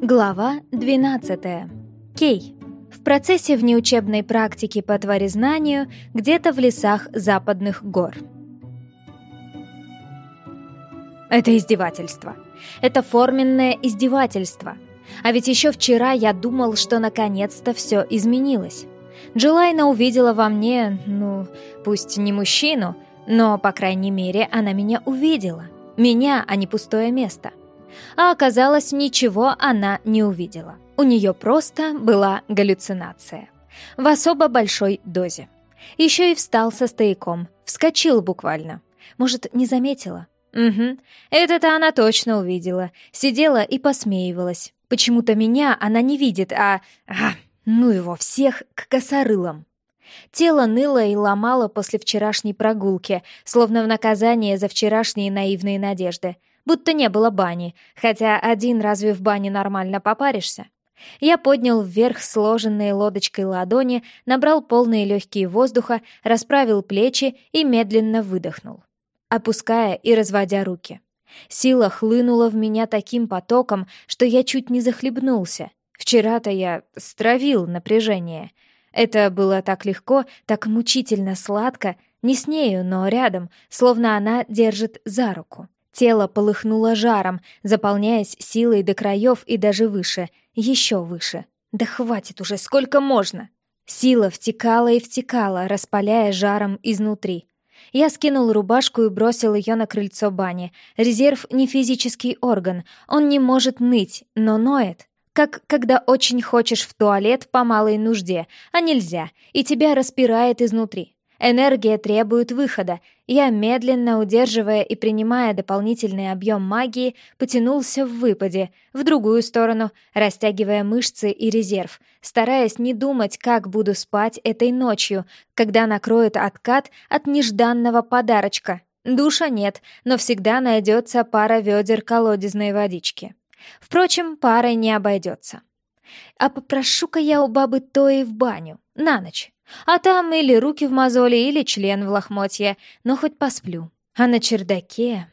Глава 12. Кей. В процессе внеучебной практики по тварезнанию где-то в лесах западных гор. Это издевательство. Это форменное издевательство. А ведь еще вчера я думал, что наконец-то все изменилось. Джилайна увидела во мне, ну, пусть не мужчину, но, по крайней мере, она меня увидела. Меня, а не пустое место. А оказалось, ничего она не увидела. У нее просто была галлюцинация. В особо большой дозе. Еще и встал со стояком. Вскочил буквально. Может, не заметила? Угу. Это-то она точно увидела. Сидела и посмеивалась. Почему-то меня она не видит, а... а ну его всех к косорылам. Тело ныло и ломало после вчерашней прогулки, словно в наказание за вчерашние наивные надежды будто не было бани, хотя один разве в бане нормально попаришься? Я поднял вверх сложенные лодочкой ладони, набрал полные легкие воздуха, расправил плечи и медленно выдохнул, опуская и разводя руки. Сила хлынула в меня таким потоком, что я чуть не захлебнулся. Вчера-то я стравил напряжение. Это было так легко, так мучительно сладко, не с нею, но рядом, словно она держит за руку. Тело полыхнуло жаром, заполняясь силой до краев и даже выше, еще выше. Да хватит уже, сколько можно! Сила втекала и втекала, распаляя жаром изнутри. Я скинул рубашку и бросил ее на крыльцо бани. Резерв не физический орган, он не может ныть, но ноет. Как когда очень хочешь в туалет по малой нужде, а нельзя, и тебя распирает изнутри. Энергия требует выхода. Я, медленно удерживая и принимая дополнительный объем магии, потянулся в выпаде, в другую сторону, растягивая мышцы и резерв, стараясь не думать, как буду спать этой ночью, когда накроет откат от нежданного подарочка. Душа нет, но всегда найдется пара ведер колодезной водички. Впрочем, парой не обойдется. А попрошу-ка я у бабы Тои в баню, на ночь. А там или руки в мозоли, или член в лохмотье, но хоть посплю. А на чердаке...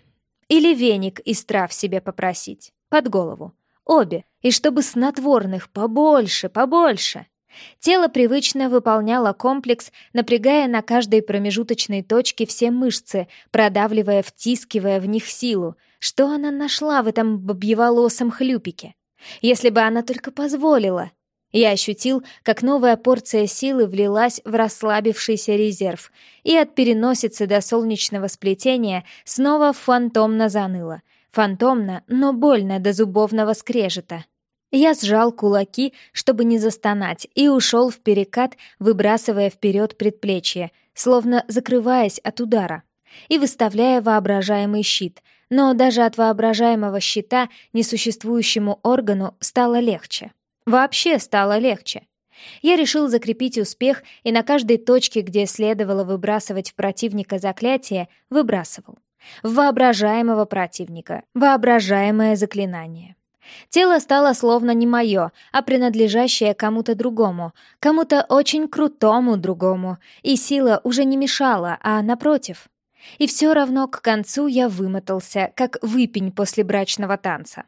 Или веник из трав себе попросить, под голову. Обе, и чтобы снотворных побольше, побольше. Тело привычно выполняло комплекс, напрягая на каждой промежуточной точке все мышцы, продавливая, втискивая в них силу. Что она нашла в этом бабьеволосом хлюпике? Если бы она только позволила, я ощутил, как новая порция силы влилась в расслабившийся резерв, и от переносицы до солнечного сплетения снова фантомно заныло. Фантомно, но больно до зубовного скрежета. Я сжал кулаки, чтобы не застонать, и ушел в перекат, выбрасывая вперед предплечье, словно закрываясь от удара, и выставляя воображаемый щит. Но даже от воображаемого щита несуществующему органу стало легче. Вообще стало легче. Я решил закрепить успех и на каждой точке, где следовало выбрасывать в противника заклятие, выбрасывал. В воображаемого противника. Воображаемое заклинание. Тело стало словно не мое, а принадлежащее кому-то другому, кому-то очень крутому другому, и сила уже не мешала, а напротив. И все равно к концу я вымотался, как выпень после брачного танца.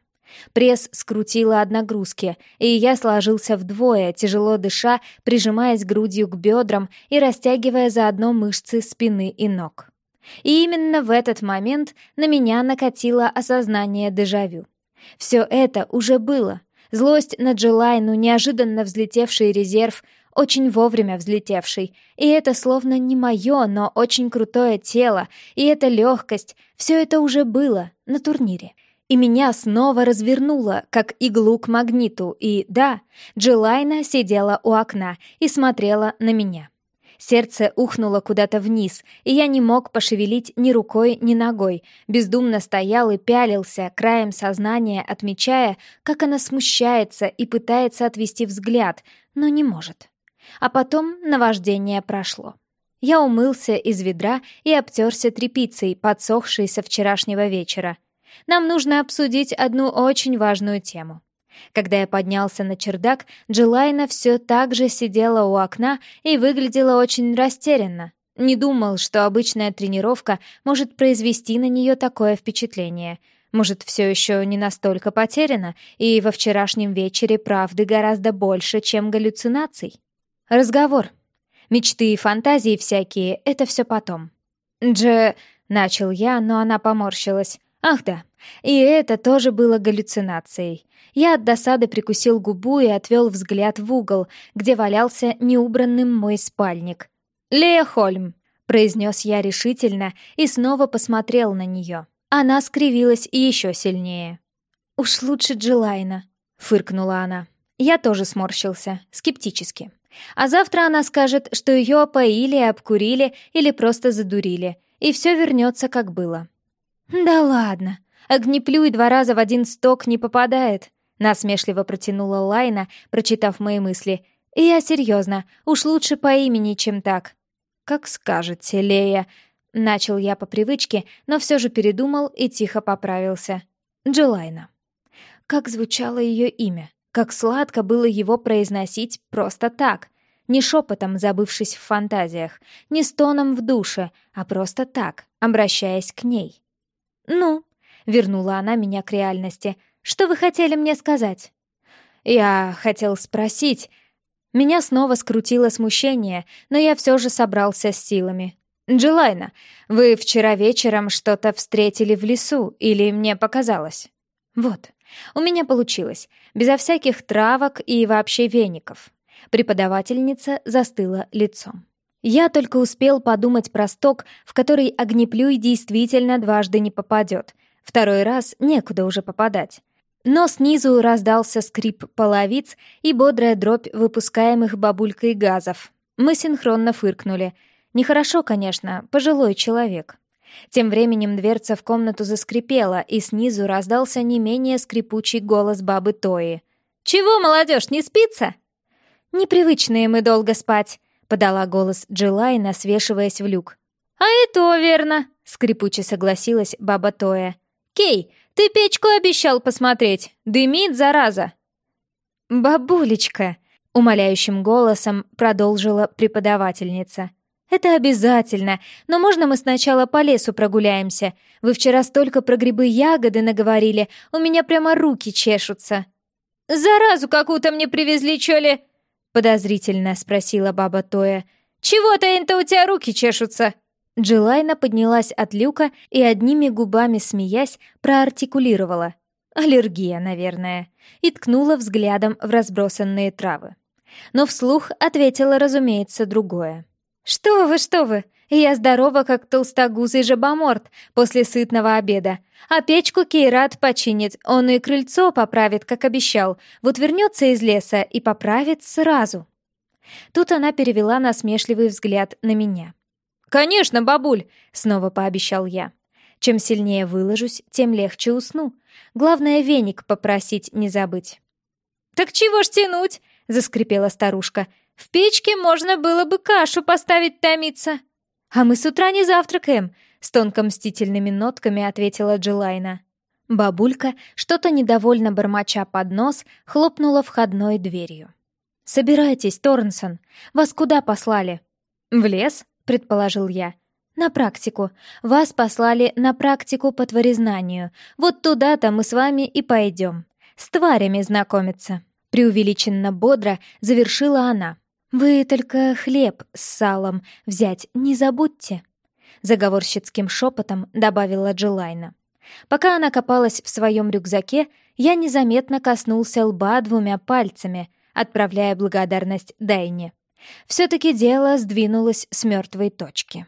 Пресс скрутила от нагрузки, и я сложился вдвое, тяжело дыша, прижимаясь грудью к бедрам и растягивая заодно мышцы спины и ног. И именно в этот момент на меня накатило осознание дежавю. Все это уже было. Злость на Джилайну, неожиданно взлетевший резерв, очень вовремя взлетевший. И это словно не мое, но очень крутое тело, и эта легкость, все это уже было на турнире и меня снова развернуло, как иглу к магниту, и да, Джилайна сидела у окна и смотрела на меня. Сердце ухнуло куда-то вниз, и я не мог пошевелить ни рукой, ни ногой, бездумно стоял и пялился, краем сознания отмечая, как она смущается и пытается отвести взгляд, но не может. А потом наваждение прошло. Я умылся из ведра и обтерся тряпицей, подсохшей со вчерашнего вечера — нам нужно обсудить одну очень важную тему. Когда я поднялся на чердак, Джилайна все так же сидела у окна и выглядела очень растерянно. Не думал, что обычная тренировка может произвести на нее такое впечатление. Может, все еще не настолько потеряно, и во вчерашнем вечере правды гораздо больше, чем галлюцинаций? Разговор. Мечты и фантазии всякие — это все потом. «Дже...» — начал я, но она поморщилась. «Ах да, и это тоже было галлюцинацией. Я от досады прикусил губу и отвел взгляд в угол, где валялся неубранным мой спальник. «Лея Хольм», — произнес я решительно и снова посмотрел на нее. Она скривилась еще сильнее. «Уж лучше Джилайна», — фыркнула она. Я тоже сморщился, скептически. А завтра она скажет, что ее опоили, обкурили или просто задурили, и все вернется, как было. «Да ладно, огнеплюй два раза в один сток не попадает», — насмешливо протянула Лайна, прочитав мои мысли. «И я серьезно, уж лучше по имени, чем так». «Как скажете, Лея», Начал я по привычке, но все же передумал и тихо поправился. Джилайна. Как звучало ее имя, как сладко было его произносить просто так, не шепотом, забывшись в фантазиях, не стоном в душе, а просто так, обращаясь к ней. «Ну», — вернула она меня к реальности, — «что вы хотели мне сказать?» «Я хотел спросить...» Меня снова скрутило смущение, но я все же собрался с силами. «Джилайна, вы вчера вечером что-то встретили в лесу, или мне показалось?» «Вот, у меня получилось, безо всяких травок и вообще веников». Преподавательница застыла лицом. Я только успел подумать про сток, в который огнеплюй действительно дважды не попадет. Второй раз некуда уже попадать. Но снизу раздался скрип половиц и бодрая дробь выпускаемых бабулькой газов. Мы синхронно фыркнули — Нехорошо, конечно, пожилой человек. Тем временем дверца в комнату заскрипела, и снизу раздался не менее скрипучий голос бабы Тои. «Чего, молодежь, не спится?» «Непривычные мы долго спать», — подала голос Джилайна, свешиваясь в люк. «А и то верно», — скрипуче согласилась баба Тоя. «Кей, ты печку обещал посмотреть. Дымит, зараза!» «Бабулечка!» — умоляющим голосом продолжила преподавательница. «Это обязательно, но можно мы сначала по лесу прогуляемся? Вы вчера столько про грибы-ягоды наговорили, у меня прямо руки чешутся». «Заразу какую-то мне привезли, чё ли?» — подозрительно спросила баба Тоя. «Чего-то это у тебя руки чешутся?» Джилайна поднялась от люка и одними губами, смеясь, проартикулировала. «Аллергия, наверное», и ткнула взглядом в разбросанные травы. Но вслух ответила, разумеется, другое. «Что вы, что вы! Я здорова, как толстогузый жабоморт после сытного обеда. А печку Кейрат починит, он и крыльцо поправит, как обещал. Вот вернется из леса и поправит сразу». Тут она перевела насмешливый взгляд на меня. «Конечно, бабуль!» — снова пообещал я. Чем сильнее выложусь, тем легче усну. Главное, веник попросить не забыть. «Так чего ж тянуть?» — заскрипела старушка. В печке можно было бы кашу поставить томиться. А мы с утра не завтракаем, с тонко мстительными нотками ответила Джилайна. Бабулька, что-то недовольно бормоча под нос, хлопнула входной дверью. «Собирайтесь, Торнсон. Вас куда послали?» «В лес», — предположил я. «На практику. Вас послали на практику по творезнанию. Вот туда-то мы с вами и пойдем. С тварями знакомиться». Преувеличенно бодро завершила она. «Вы только хлеб с салом взять не забудьте», — заговорщицким шепотом добавила Джилайна. Пока она копалась в своем рюкзаке, я незаметно коснулся лба двумя пальцами, отправляя благодарность Дайне. Все-таки дело сдвинулось с мертвой точки.